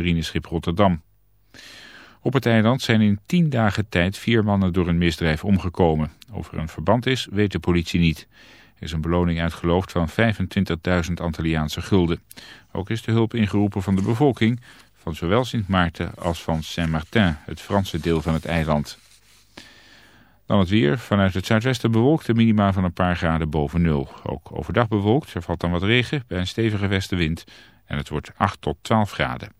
marineschip Rotterdam. Op het eiland zijn in tien dagen tijd vier mannen door een misdrijf omgekomen. Of er een verband is, weet de politie niet. Er is een beloning uitgeloofd van 25.000 Antilliaanse gulden. Ook is de hulp ingeroepen van de bevolking, van zowel Sint Maarten als van Saint-Martin, het Franse deel van het eiland. Dan het weer. Vanuit het zuidwesten bewolkt de minima van een paar graden boven nul. Ook overdag bewolkt. Er valt dan wat regen bij een stevige westenwind. En het wordt 8 tot 12 graden.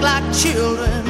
Like children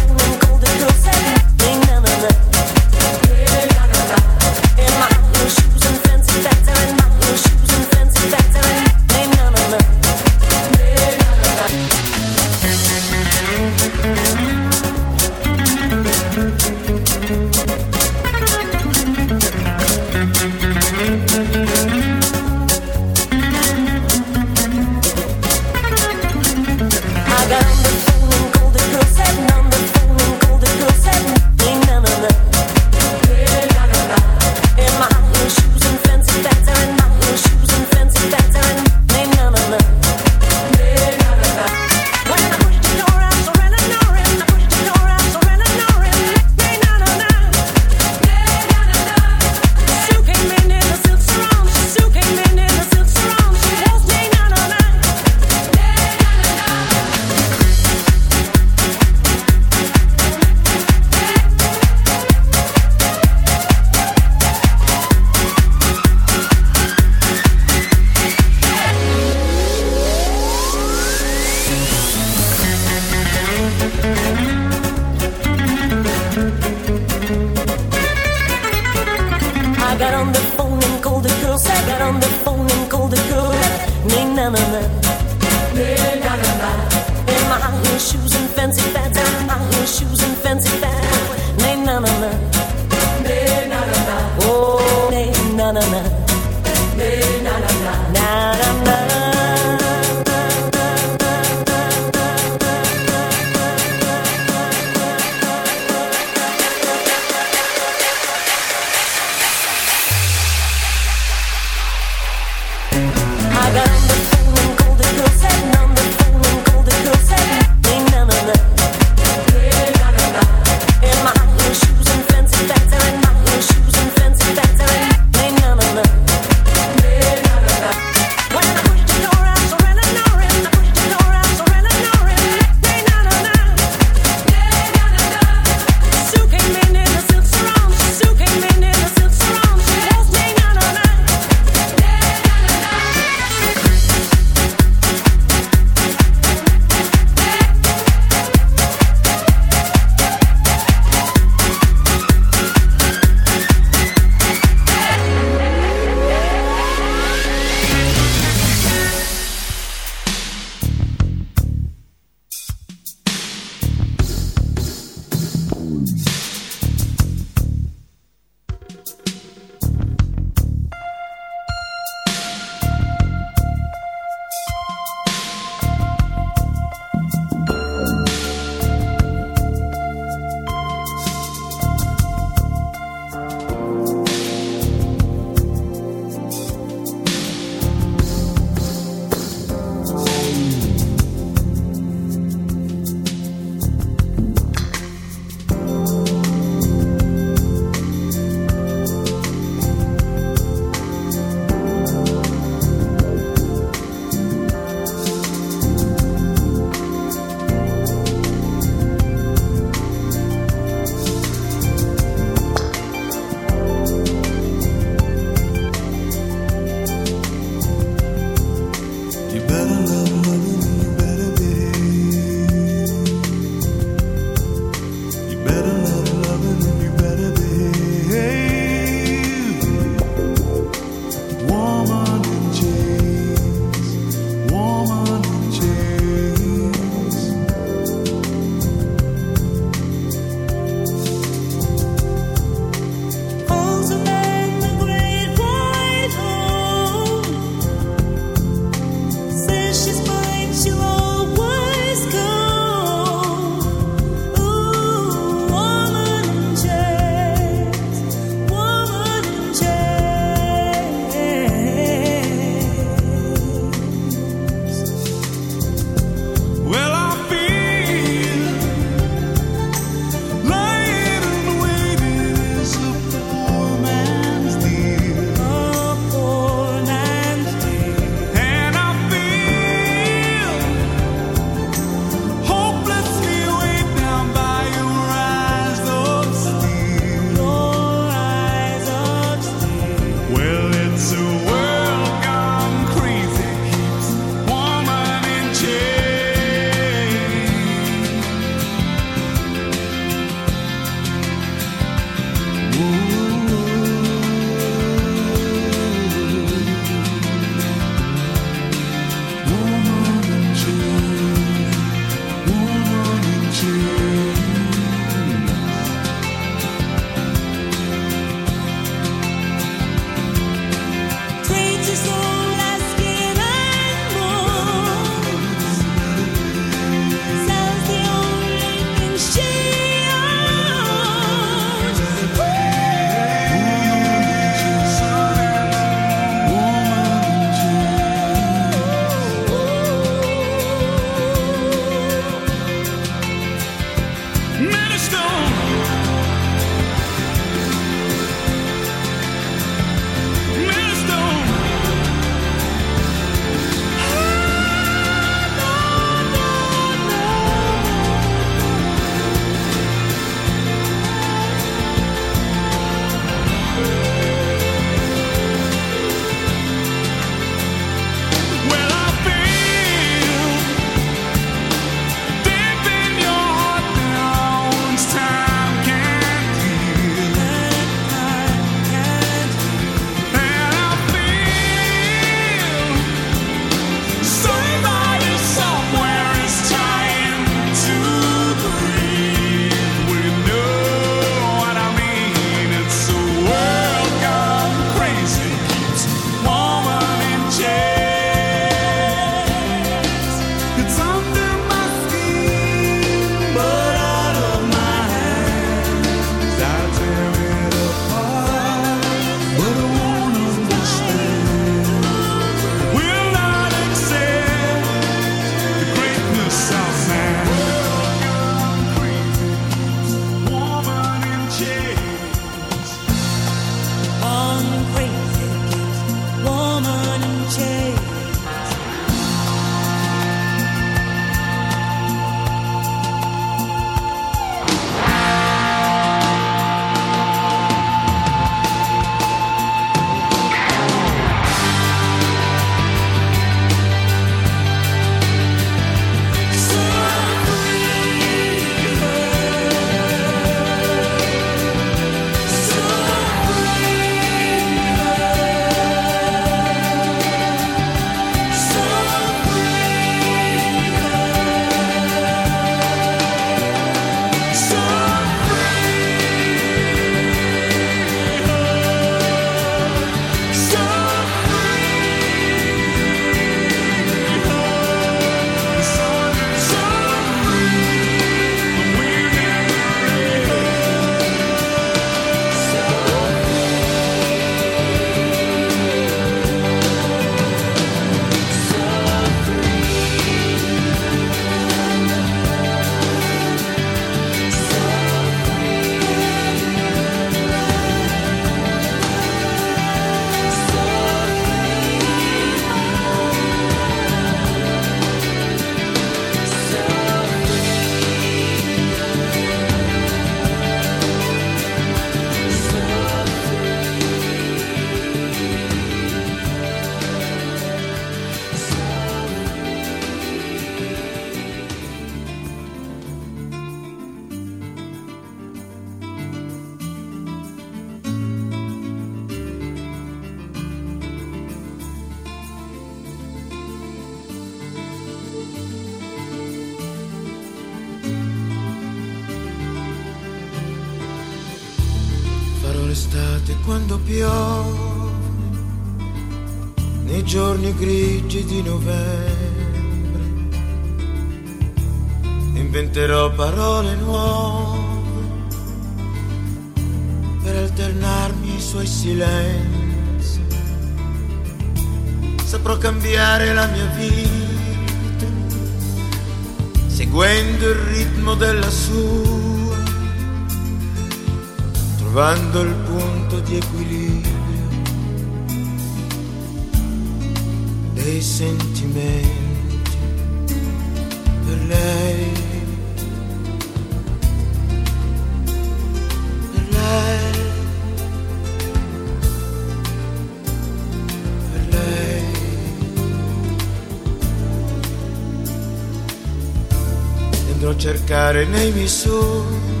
A cercare nei miei sogni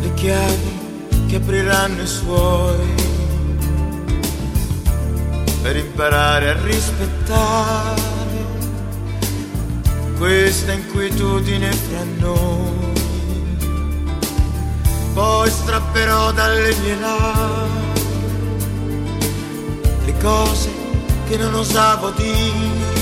le chiavi che apriranno i suoi per imparare a rispettare questa inquietudine fra noi. Poi strapperò dalle mie labbra le cose che non osavo dire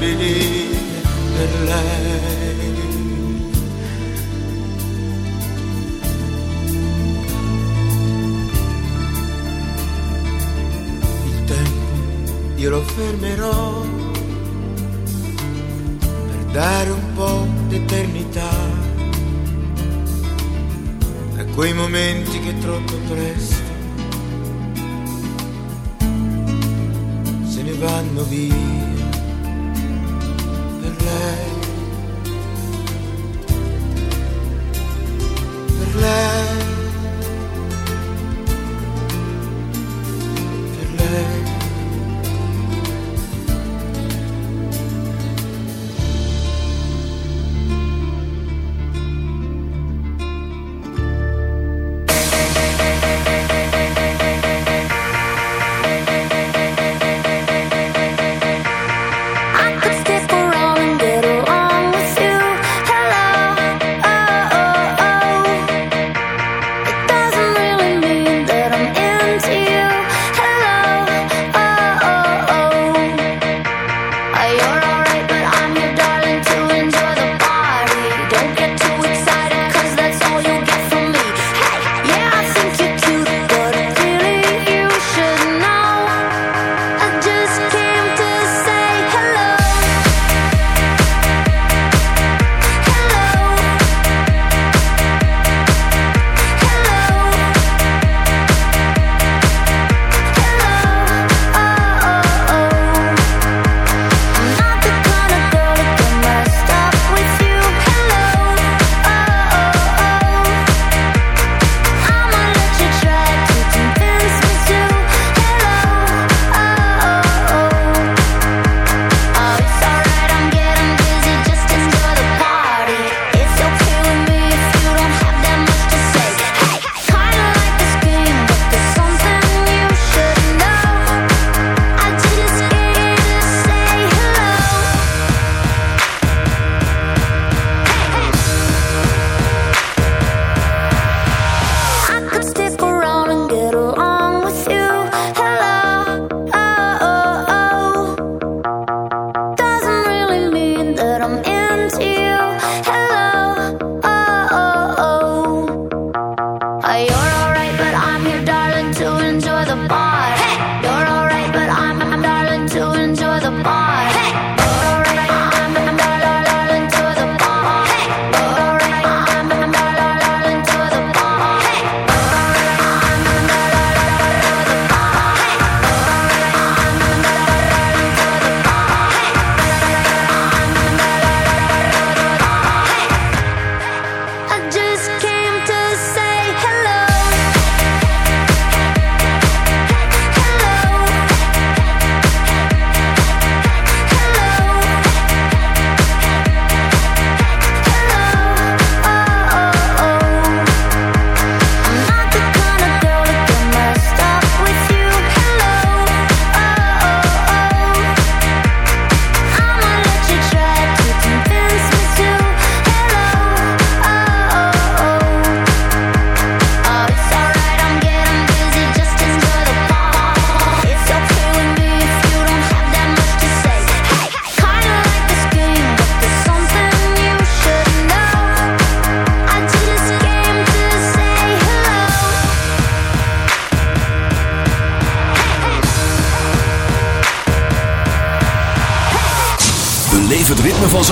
beni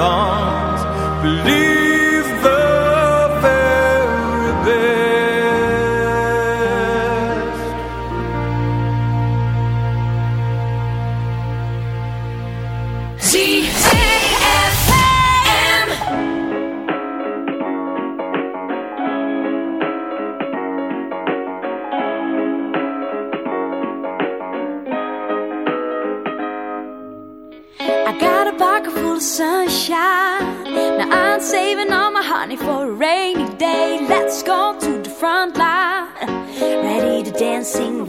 bonds. Believe the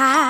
High.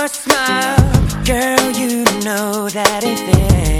your smile, girl, you know that it.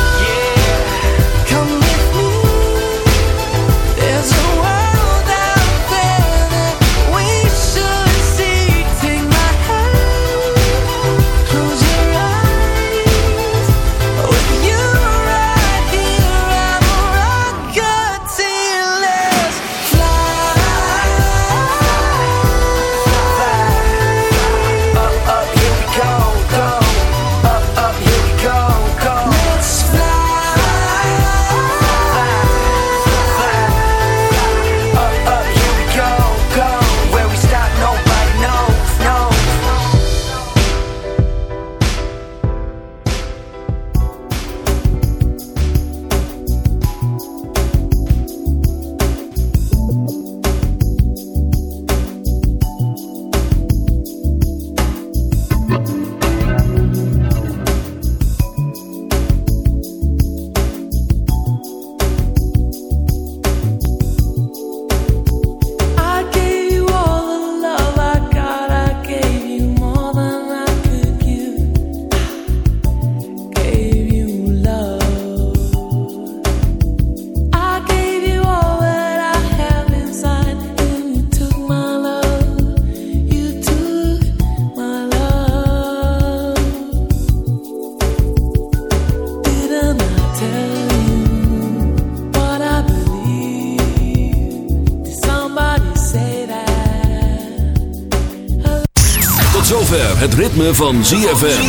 Zover het ritme van ZFM.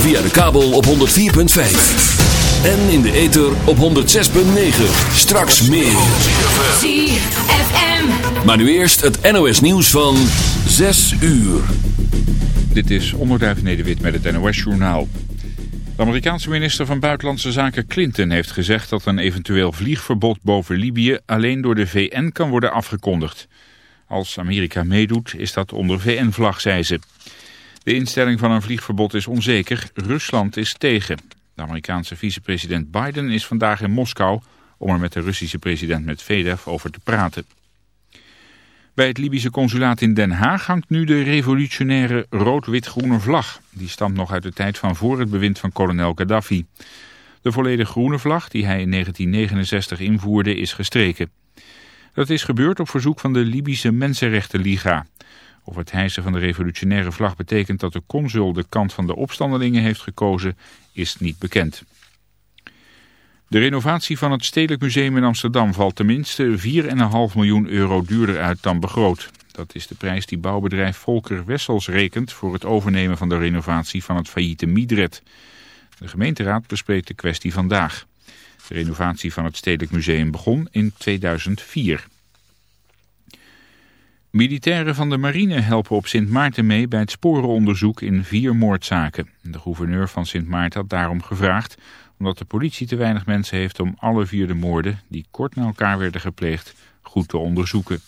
Via de kabel op 104.5. En in de ether op 106.9. Straks meer. ZFM. Maar nu eerst het NOS nieuws van 6 uur. Dit is Onderduif Nederwit met het NOS-journaal. De Amerikaanse minister van Buitenlandse Zaken Clinton heeft gezegd dat een eventueel vliegverbod boven Libië alleen door de VN kan worden afgekondigd. Als Amerika meedoet is dat onder VN-vlag, zei ze. De instelling van een vliegverbod is onzeker. Rusland is tegen. De Amerikaanse vicepresident Biden is vandaag in Moskou om er met de Russische president Medvedev over te praten. Bij het Libische consulaat in Den Haag hangt nu de revolutionaire rood-wit-groene vlag. Die stamt nog uit de tijd van voor het bewind van kolonel Gaddafi. De volledig groene vlag, die hij in 1969 invoerde, is gestreken. Dat is gebeurd op verzoek van de Libische Mensenrechtenliga. Of het hijsen van de revolutionaire vlag betekent dat de consul de kant van de opstandelingen heeft gekozen, is niet bekend. De renovatie van het Stedelijk Museum in Amsterdam valt tenminste 4,5 miljoen euro duurder uit dan begroot. Dat is de prijs die bouwbedrijf Volker Wessels rekent voor het overnemen van de renovatie van het failliete Midred. De gemeenteraad bespreekt de kwestie vandaag. De renovatie van het Stedelijk Museum begon in 2004. Militairen van de marine helpen op Sint Maarten mee bij het sporenonderzoek in vier moordzaken. De gouverneur van Sint Maarten had daarom gevraagd, omdat de politie te weinig mensen heeft om alle vier de moorden, die kort na elkaar werden gepleegd, goed te onderzoeken.